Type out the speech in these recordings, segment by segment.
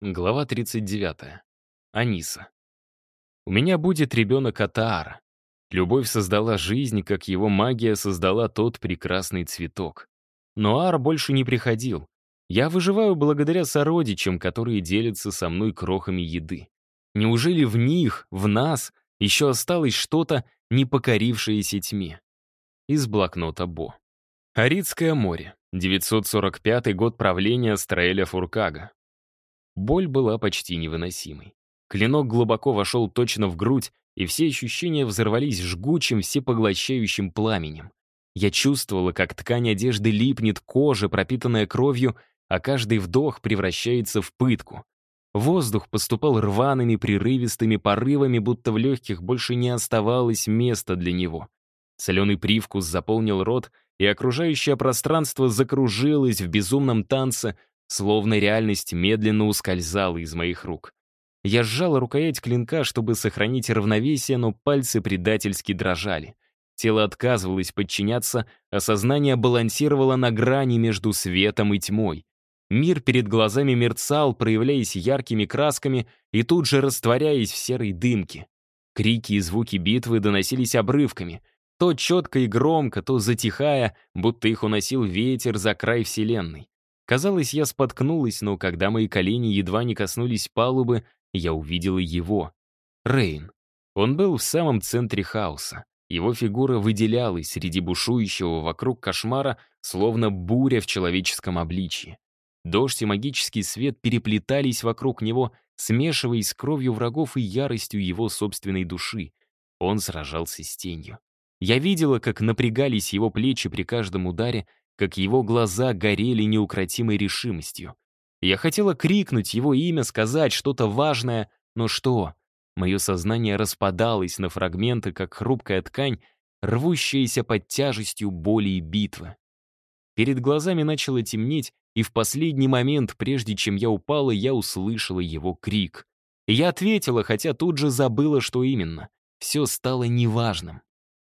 Глава 39. Аниса. «У меня будет ребенок Атаара. Любовь создала жизнь, как его магия создала тот прекрасный цветок. Но Ар больше не приходил. Я выживаю благодаря сородичам, которые делятся со мной крохами еды. Неужели в них, в нас, еще осталось что-то, не покорившееся тьме?» Из блокнота Бо. Аридское море. 945 год правления Астраэля Фуркага. Боль была почти невыносимой. Клинок глубоко вошел точно в грудь, и все ощущения взорвались жгучим, всепоглощающим пламенем. Я чувствовала, как ткань одежды липнет кожа, пропитанная кровью, а каждый вдох превращается в пытку. Воздух поступал рваными, прерывистыми порывами, будто в легких больше не оставалось места для него. Соленый привкус заполнил рот, и окружающее пространство закружилось в безумном танце, словно реальность медленно ускользала из моих рук. Я сжала рукоять клинка, чтобы сохранить равновесие, но пальцы предательски дрожали. Тело отказывалось подчиняться, а сознание балансировало на грани между светом и тьмой. Мир перед глазами мерцал, проявляясь яркими красками и тут же растворяясь в серой дымке. Крики и звуки битвы доносились обрывками, то четко и громко, то затихая, будто их уносил ветер за край Вселенной. Казалось, я споткнулась, но когда мои колени едва не коснулись палубы, я увидела его. Рейн. Он был в самом центре хаоса. Его фигура выделялась среди бушующего вокруг кошмара, словно буря в человеческом обличье. Дождь и магический свет переплетались вокруг него, смешиваясь с кровью врагов и яростью его собственной души. Он сражался с тенью. Я видела, как напрягались его плечи при каждом ударе, как его глаза горели неукротимой решимостью. Я хотела крикнуть его имя, сказать что-то важное, но что? Мое сознание распадалось на фрагменты, как хрупкая ткань, рвущаяся под тяжестью боли и битвы. Перед глазами начало темнеть, и в последний момент, прежде чем я упала, я услышала его крик. Я ответила, хотя тут же забыла, что именно. Все стало неважным.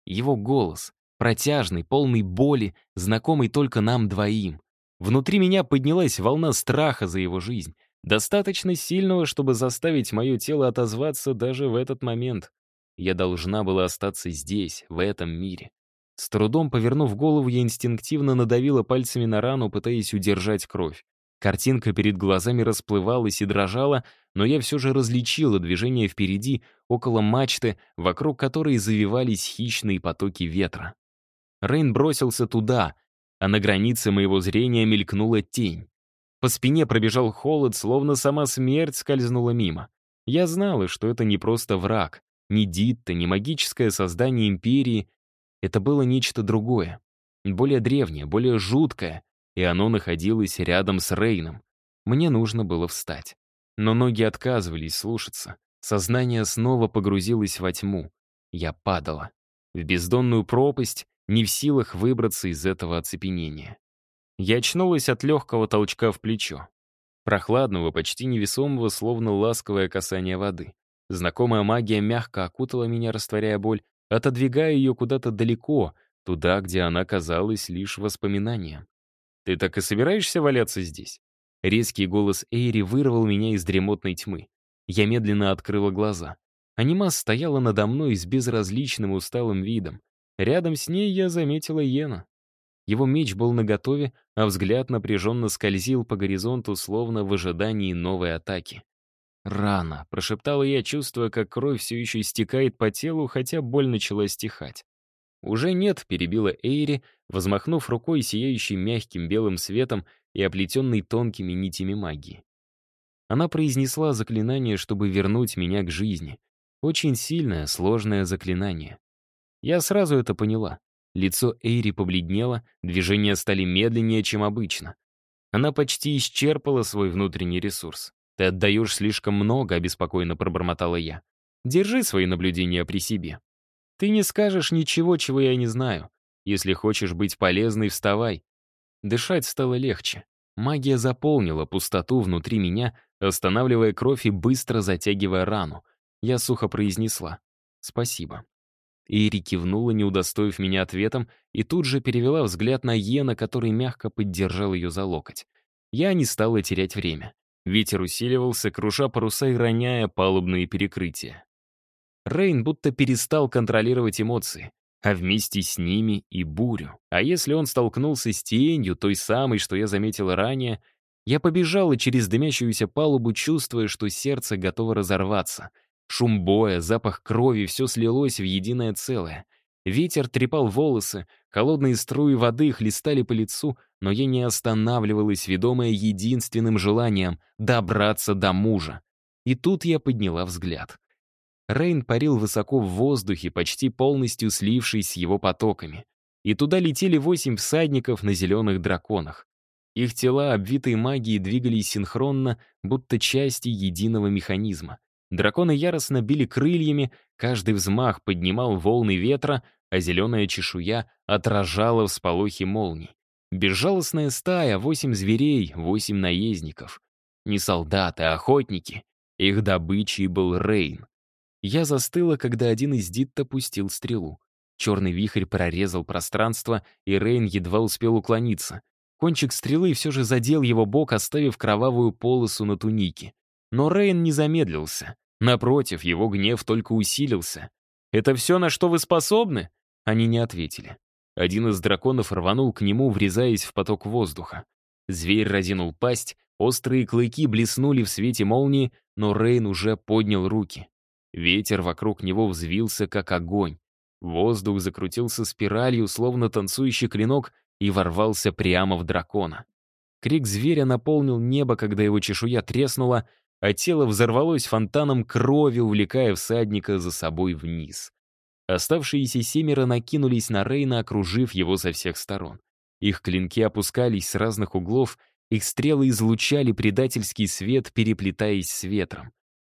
Его голос, протяжный, полный боли, знакомый только нам двоим. Внутри меня поднялась волна страха за его жизнь, достаточно сильного, чтобы заставить мое тело отозваться даже в этот момент. Я должна была остаться здесь, в этом мире. С трудом повернув голову, я инстинктивно надавила пальцами на рану, пытаясь удержать кровь. Картинка перед глазами расплывалась и дрожала, но я все же различила движение впереди, около мачты, вокруг которой завивались хищные потоки ветра. Рейн бросился туда, а на границе моего зрения мелькнула тень. По спине пробежал холод, словно сама смерть скользнула мимо. Я знал, что это не просто враг, не Дитта, не магическое создание Империи. Это было нечто другое, более древнее, более жуткое, и оно находилось рядом с Рейном. Мне нужно было встать. Но ноги отказывались слушаться. Сознание снова погрузилось во тьму. Я падала. В бездонную пропасть, не в силах выбраться из этого оцепенения. Я очнулась от легкого толчка в плечо. Прохладного, почти невесомого, словно ласковое касание воды. Знакомая магия мягко окутала меня, растворяя боль, отодвигая ее куда-то далеко, туда, где она казалась лишь воспоминанием. «Ты так и собираешься валяться здесь?» Резкий голос Эйри вырвал меня из дремотной тьмы. Я медленно открыла глаза. Анимас стояла надо мной с безразличным усталым видом. Рядом с ней я заметила Йена. Его меч был наготове, а взгляд напряженно скользил по горизонту, словно в ожидании новой атаки. «Рано», — прошептала я, чувствуя, как кровь все еще истекает по телу, хотя боль начала стихать. «Уже нет», — перебила Эйри, возмахнув рукой, сияющей мягким белым светом и оплетенной тонкими нитями магии. Она произнесла заклинание, чтобы вернуть меня к жизни. Очень сильное, сложное заклинание. Я сразу это поняла. Лицо Эйри побледнело, движения стали медленнее, чем обычно. Она почти исчерпала свой внутренний ресурс. «Ты отдаешь слишком много», — обеспокоенно пробормотала я. «Держи свои наблюдения при себе. Ты не скажешь ничего, чего я не знаю. Если хочешь быть полезной, вставай». Дышать стало легче. Магия заполнила пустоту внутри меня, останавливая кровь и быстро затягивая рану. Я сухо произнесла «Спасибо». Ири кивнула, не удостоив меня ответом, и тут же перевела взгляд на Йена, который мягко поддержал ее за локоть. Я не стала терять время. Ветер усиливался, круша паруса и роняя палубные перекрытия. Рейн будто перестал контролировать эмоции, а вместе с ними и бурю. А если он столкнулся с тенью, той самой, что я заметила ранее, я побежала через дымящуюся палубу, чувствуя, что сердце готово разорваться — Шум боя, запах крови — все слилось в единое целое. Ветер трепал волосы, холодные струи воды хлестали по лицу, но я не останавливалась, ведомая единственным желанием — добраться до мужа. И тут я подняла взгляд. Рейн парил высоко в воздухе, почти полностью слившись с его потоками. И туда летели восемь всадников на зеленых драконах. Их тела, обвитые магией, двигались синхронно, будто части единого механизма. Драконы яростно били крыльями, каждый взмах поднимал волны ветра, а зеленая чешуя отражала всполохи молний. Безжалостная стая, восемь зверей, восемь наездников. Не солдаты, а охотники. Их добычей был Рейн. Я застыла, когда один из Дитта пустил стрелу. Черный вихрь прорезал пространство, и Рейн едва успел уклониться. Кончик стрелы все же задел его бок, оставив кровавую полосу на тунике. Но Рейн не замедлился. Напротив, его гнев только усилился. «Это все, на что вы способны?» Они не ответили. Один из драконов рванул к нему, врезаясь в поток воздуха. Зверь разинул пасть, острые клыки блеснули в свете молнии, но Рейн уже поднял руки. Ветер вокруг него взвился, как огонь. Воздух закрутился спиралью, словно танцующий клинок, и ворвался прямо в дракона. Крик зверя наполнил небо, когда его чешуя треснула, а тело взорвалось фонтаном крови, увлекая всадника за собой вниз. Оставшиеся семеро накинулись на Рейна, окружив его со всех сторон. Их клинки опускались с разных углов, их стрелы излучали предательский свет, переплетаясь с ветром.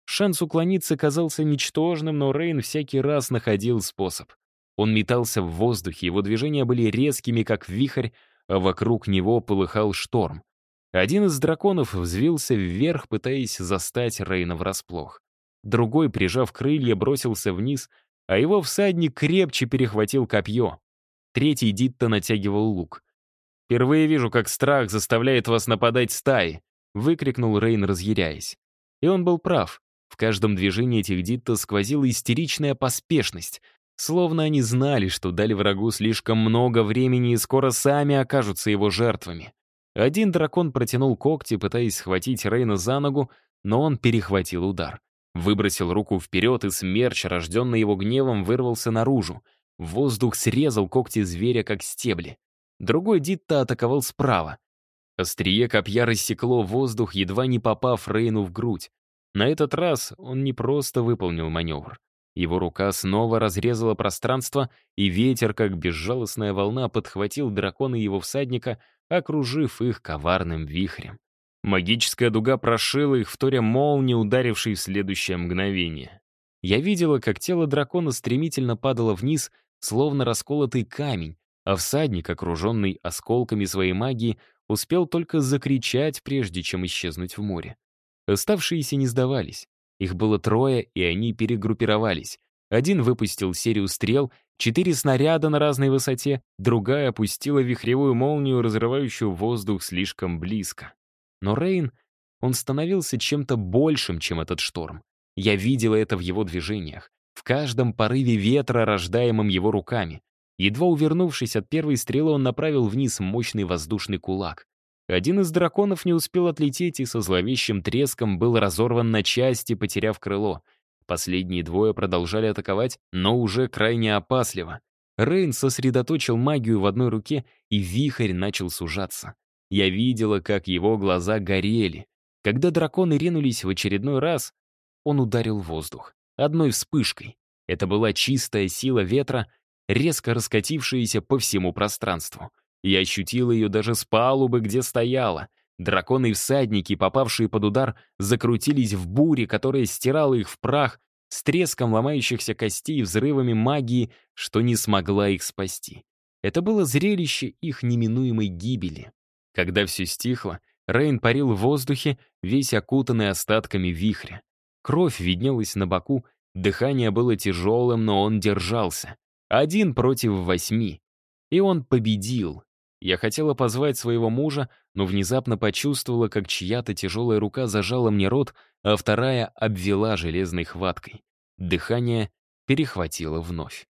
Шанс уклониться казался ничтожным, но Рейн всякий раз находил способ. Он метался в воздухе, его движения были резкими, как вихрь, а вокруг него полыхал шторм. Один из драконов взвился вверх, пытаясь застать Рейна врасплох. Другой, прижав крылья, бросился вниз, а его всадник крепче перехватил копье. Третий дитто натягивал лук. «Впервые вижу, как страх заставляет вас нападать стаи!» — выкрикнул Рейн, разъяряясь. И он был прав. В каждом движении этих дитто сквозила истеричная поспешность, словно они знали, что дали врагу слишком много времени и скоро сами окажутся его жертвами. Один дракон протянул когти, пытаясь схватить Рейна за ногу, но он перехватил удар. Выбросил руку вперед, и смерч, рожденный его гневом, вырвался наружу. Воздух срезал когти зверя, как стебли. Другой Дитта атаковал справа. Острие копья рассекло воздух, едва не попав Рейну в грудь. На этот раз он не просто выполнил маневр. Его рука снова разрезала пространство, и ветер, как безжалостная волна, подхватил дракона и его всадника — окружив их коварным вихрем. Магическая дуга прошила их, вторя молнии, ударившей в следующее мгновение. Я видела, как тело дракона стремительно падало вниз, словно расколотый камень, а всадник, окруженный осколками своей магии, успел только закричать, прежде чем исчезнуть в море. Оставшиеся не сдавались. Их было трое, и они перегруппировались. Один выпустил серию стрел Четыре снаряда на разной высоте, другая опустила вихревую молнию, разрывающую воздух слишком близко. Но Рейн, он становился чем-то большим, чем этот шторм. Я видела это в его движениях, в каждом порыве ветра, рождаемом его руками. Едва увернувшись от первой стрелы, он направил вниз мощный воздушный кулак. Один из драконов не успел отлететь и со зловещим треском был разорван на части, потеряв крыло — Последние двое продолжали атаковать, но уже крайне опасливо. Рейн сосредоточил магию в одной руке, и вихрь начал сужаться. Я видела, как его глаза горели. Когда драконы ринулись в очередной раз, он ударил воздух. Одной вспышкой. Это была чистая сила ветра, резко раскатившаяся по всему пространству. Я ощутила ее даже с палубы, где стояла. Драконы и всадники, попавшие под удар, закрутились в буре, которая стирала их в прах, с треском ломающихся костей и взрывами магии, что не смогла их спасти. Это было зрелище их неминуемой гибели. Когда все стихло, Рейн парил в воздухе, весь окутанный остатками вихря. Кровь виднелась на боку, дыхание было тяжелым, но он держался. Один против восьми. И он победил. Я хотела позвать своего мужа, но внезапно почувствовала, как чья-то тяжелая рука зажала мне рот, а вторая обвела железной хваткой. Дыхание перехватило вновь.